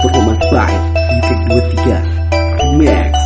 Performance by Titik 23 Max.